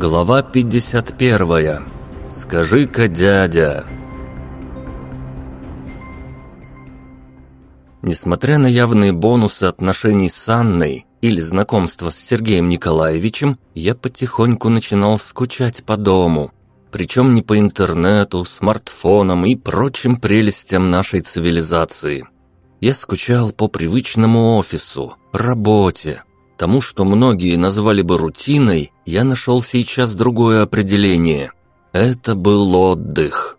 Глава 51. Скажи-ка, дядя. Несмотря на явные бонусы отношений с Анной или знакомства с Сергеем Николаевичем, я потихоньку начинал скучать по дому. Причем не по интернету, смартфонам и прочим прелестям нашей цивилизации. Я скучал по привычному офису, работе, Тому, что многие назвали бы рутиной, я нашел сейчас другое определение. Это был отдых.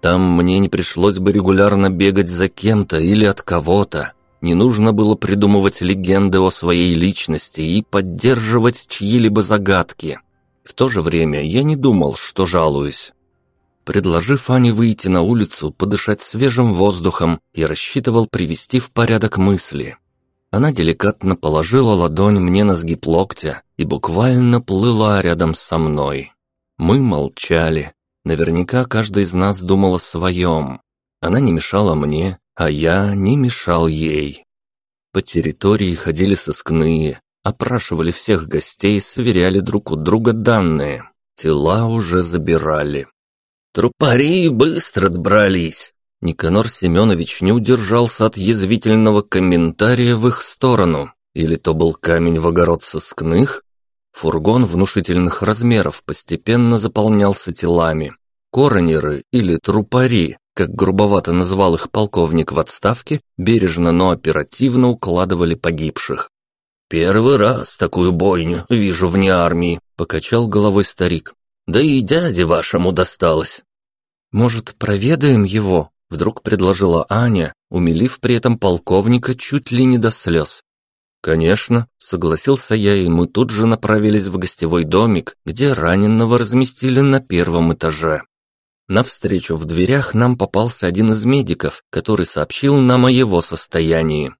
Там мне не пришлось бы регулярно бегать за кем-то или от кого-то. Не нужно было придумывать легенды о своей личности и поддерживать чьи-либо загадки. В то же время я не думал, что жалуюсь. Предложив Ане выйти на улицу, подышать свежим воздухом, я рассчитывал привести в порядок мысли. Она деликатно положила ладонь мне на сгиб локтя и буквально плыла рядом со мной. Мы молчали. Наверняка каждый из нас думал о своем. Она не мешала мне, а я не мешал ей. По территории ходили сыскные, опрашивали всех гостей, сверяли друг у друга данные. Тела уже забирали. «Трупари быстро добрались», Никанор Семенович не удержался от язвительного комментария в их сторону. Или то был камень в огород сыскных? Фургон внушительных размеров постепенно заполнялся телами. Коронеры или трупари, как грубовато называл их полковник в отставке, бережно, но оперативно укладывали погибших. «Первый раз такую бойню вижу вне армии», — покачал головой старик. «Да и дяде вашему досталось». «Может, проведаем его?» Вдруг предложила Аня, умилив при этом полковника чуть ли не до слез. «Конечно», — согласился я, и мы тут же направились в гостевой домик, где раненого разместили на первом этаже. Навстречу в дверях нам попался один из медиков, который сообщил нам о его состоянии.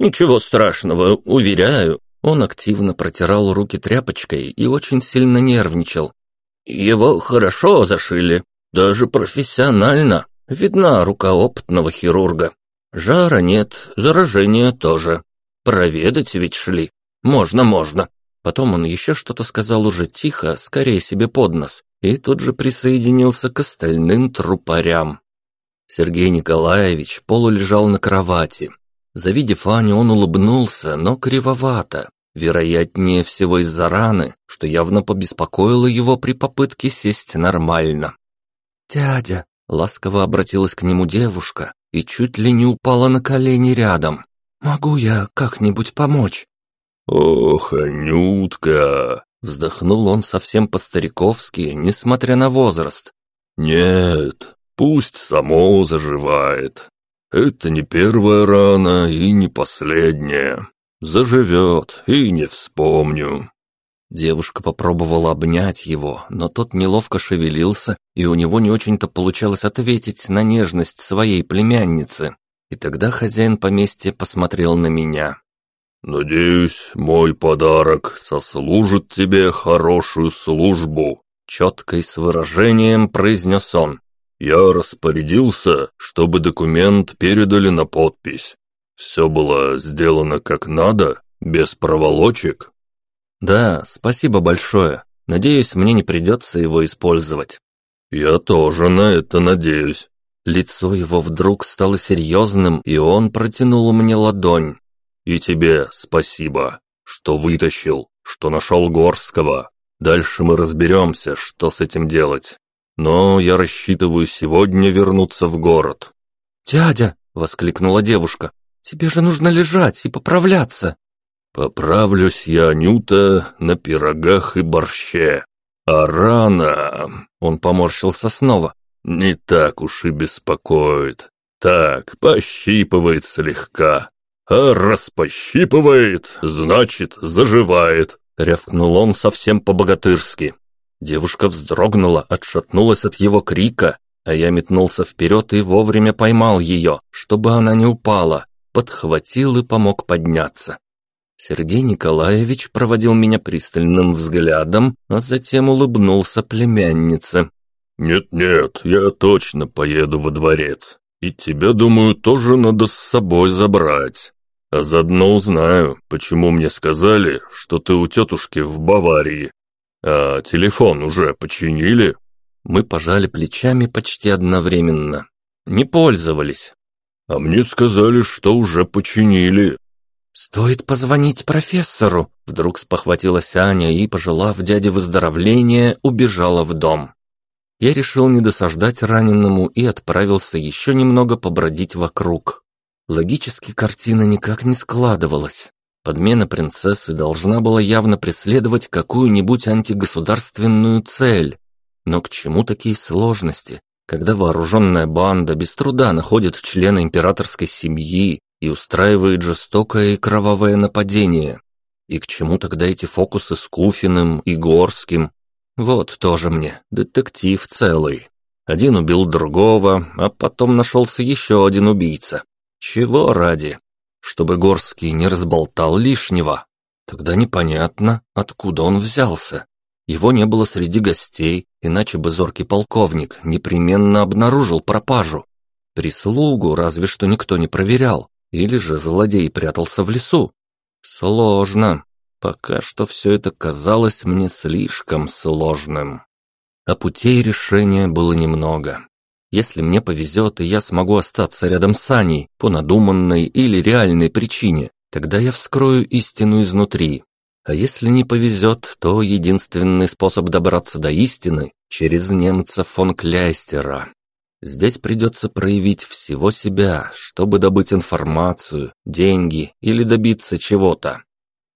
«Ничего страшного, уверяю». Он активно протирал руки тряпочкой и очень сильно нервничал. «Его хорошо зашили, даже профессионально. Видна рука опытного хирурга. Жара нет, заражения тоже. Проведать ведь шли. Можно, можно. Потом он еще что-то сказал уже тихо, скорее себе под нос, и тут же присоединился к остальным трупарям. Сергей Николаевич полулежал на кровати. Завидев Аню, он улыбнулся, но кривовато. Вероятнее всего из-за раны, что явно побеспокоило его при попытке сесть нормально. «Дядя, Ласково обратилась к нему девушка и чуть ли не упала на колени рядом. «Могу я как-нибудь помочь?» «Ох, Анютка!» Вздохнул он совсем по-стариковски, несмотря на возраст. «Нет, пусть само заживает. Это не первая рана и не последняя. Заживет и не вспомню. Девушка попробовала обнять его, но тот неловко шевелился, и у него не очень-то получалось ответить на нежность своей племянницы. И тогда хозяин поместья посмотрел на меня. «Надеюсь, мой подарок сослужит тебе хорошую службу», четко и с выражением произнес он. «Я распорядился, чтобы документ передали на подпись. Все было сделано как надо, без проволочек». «Да, спасибо большое. Надеюсь, мне не придется его использовать». «Я тоже на это надеюсь». Лицо его вдруг стало серьезным, и он протянул мне ладонь. «И тебе спасибо, что вытащил, что нашел Горского. Дальше мы разберемся, что с этим делать. Но я рассчитываю сегодня вернуться в город». «Дядя!» — воскликнула девушка. «Тебе же нужно лежать и поправляться». Поправлюсь я, Анюта, на пирогах и борще. А рано, он поморщился снова, не так уж и беспокоит. Так, пощипывает слегка. А раз пощипывает, значит, заживает. Рявкнул он совсем по-богатырски. Девушка вздрогнула, отшатнулась от его крика, а я метнулся вперед и вовремя поймал ее, чтобы она не упала, подхватил и помог подняться. Сергей Николаевич проводил меня пристальным взглядом, а затем улыбнулся племяннице. «Нет-нет, я точно поеду во дворец. И тебя, думаю, тоже надо с собой забрать. А заодно узнаю, почему мне сказали, что ты у тетушки в Баварии. «А телефон уже починили?» Мы пожали плечами почти одновременно. Не пользовались. «А мне сказали, что уже починили». «Стоит позвонить профессору», — вдруг спохватилась Аня и, пожелав дяде выздоровления, убежала в дом. Я решил не досаждать раненому и отправился еще немного побродить вокруг. Логически картина никак не складывалась. Подмена принцессы должна была явно преследовать какую-нибудь антигосударственную цель. Но к чему такие сложности, когда вооруженная банда без труда находит члена императорской семьи и устраивает жестокое и кровавое нападение? И к чему тогда эти фокусы с Куфиным и Горским? Вот тоже мне детектив целый. Один убил другого, а потом нашелся еще один убийца. Чего ради? чтобы Горский не разболтал лишнего. Тогда непонятно, откуда он взялся. Его не было среди гостей, иначе бы зоркий полковник непременно обнаружил пропажу. Прислугу разве что никто не проверял, или же злодей прятался в лесу. Сложно. Пока что все это казалось мне слишком сложным. А путей решения было немного. Если мне повезет, и я смогу остаться рядом с Аней по надуманной или реальной причине, тогда я вскрою истину изнутри. А если не повезет, то единственный способ добраться до истины – через немца фон Кляйстера. Здесь придется проявить всего себя, чтобы добыть информацию, деньги или добиться чего-то.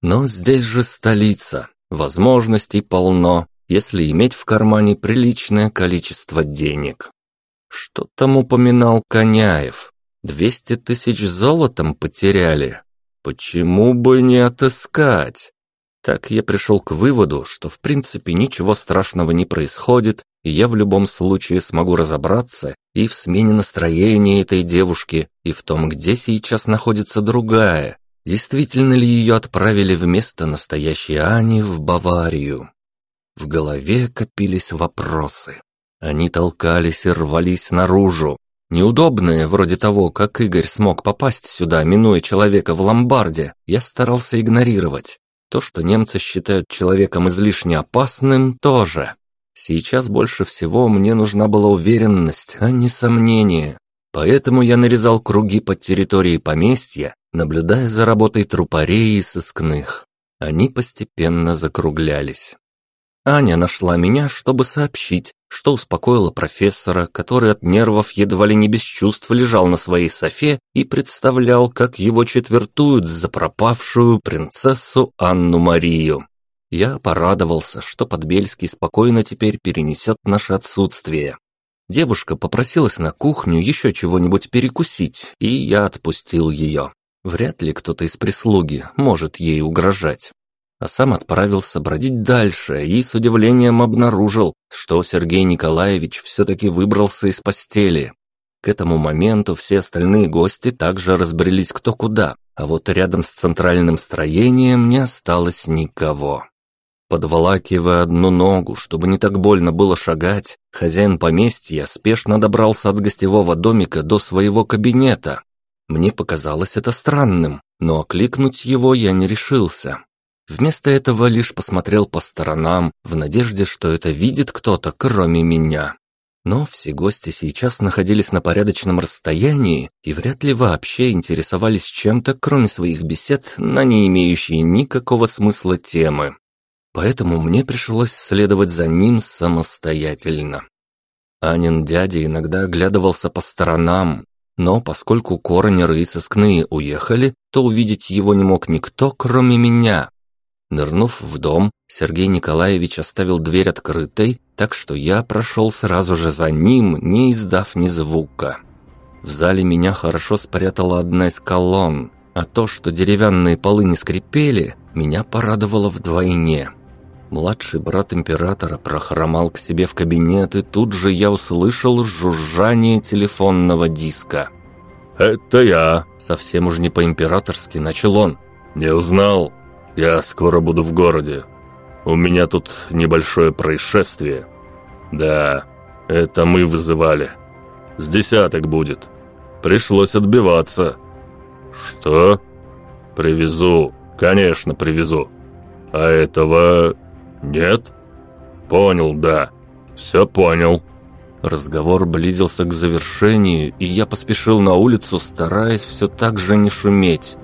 Но здесь же столица, возможностей полно, если иметь в кармане приличное количество денег. Что там упоминал Коняев? Двести тысяч золотом потеряли. Почему бы не отыскать? Так я пришел к выводу, что в принципе ничего страшного не происходит, и я в любом случае смогу разобраться и в смене настроения этой девушки, и в том, где сейчас находится другая. Действительно ли ее отправили вместо настоящей Ани в Баварию? В голове копились вопросы. Они толкались и рвались наружу. Неудобные, вроде того, как Игорь смог попасть сюда, минуя человека в ломбарде, я старался игнорировать. То, что немцы считают человеком излишне опасным, тоже. Сейчас больше всего мне нужна была уверенность, а не сомнение. Поэтому я нарезал круги по территории поместья, наблюдая за работой трупарей и сыскных. Они постепенно закруглялись. Аня нашла меня, чтобы сообщить, что успокоило профессора, который от нервов едва ли не без чувств лежал на своей софе и представлял, как его четвертуют за пропавшую принцессу Анну Марию. Я порадовался, что Подбельский спокойно теперь перенесет наше отсутствие. Девушка попросилась на кухню еще чего-нибудь перекусить, и я отпустил ее. Вряд ли кто-то из прислуги может ей угрожать а сам отправился бродить дальше и с удивлением обнаружил, что Сергей Николаевич все-таки выбрался из постели. К этому моменту все остальные гости также разбрелись кто куда, а вот рядом с центральным строением не осталось никого. Подволакивая одну ногу, чтобы не так больно было шагать, хозяин поместья спешно добрался от гостевого домика до своего кабинета. Мне показалось это странным, но окликнуть его я не решился. Вместо этого лишь посмотрел по сторонам, в надежде, что это видит кто-то, кроме меня. Но все гости сейчас находились на порядочном расстоянии и вряд ли вообще интересовались чем-то, кроме своих бесед на не имеющие никакого смысла темы. Поэтому мне пришлось следовать за ним самостоятельно. Анин дядя иногда оглядывался по сторонам, но поскольку коронеры и сыскные уехали, то увидеть его не мог никто, кроме меня. Нырнув в дом, Сергей Николаевич оставил дверь открытой, так что я прошел сразу же за ним, не издав ни звука. В зале меня хорошо спрятала одна из колонн, а то, что деревянные полы не скрипели, меня порадовало вдвойне. Младший брат императора прохромал к себе в кабинет, и тут же я услышал жужжание телефонного диска. «Это я!» – совсем уж не по-императорски начал он. «Не узнал?» Я скоро буду в городе. У меня тут небольшое происшествие. Да, это мы вызывали. С десяток будет. Пришлось отбиваться. Что? Привезу. Конечно, привезу. А этого нет? Понял, да. Все понял. Разговор близился к завершению, и я поспешил на улицу, стараясь все так же не шуметь.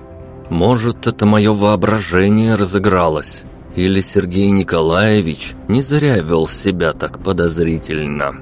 Может, это мое воображение разыгралось, или Сергей Николаевич не зря вел себя так подозрительно.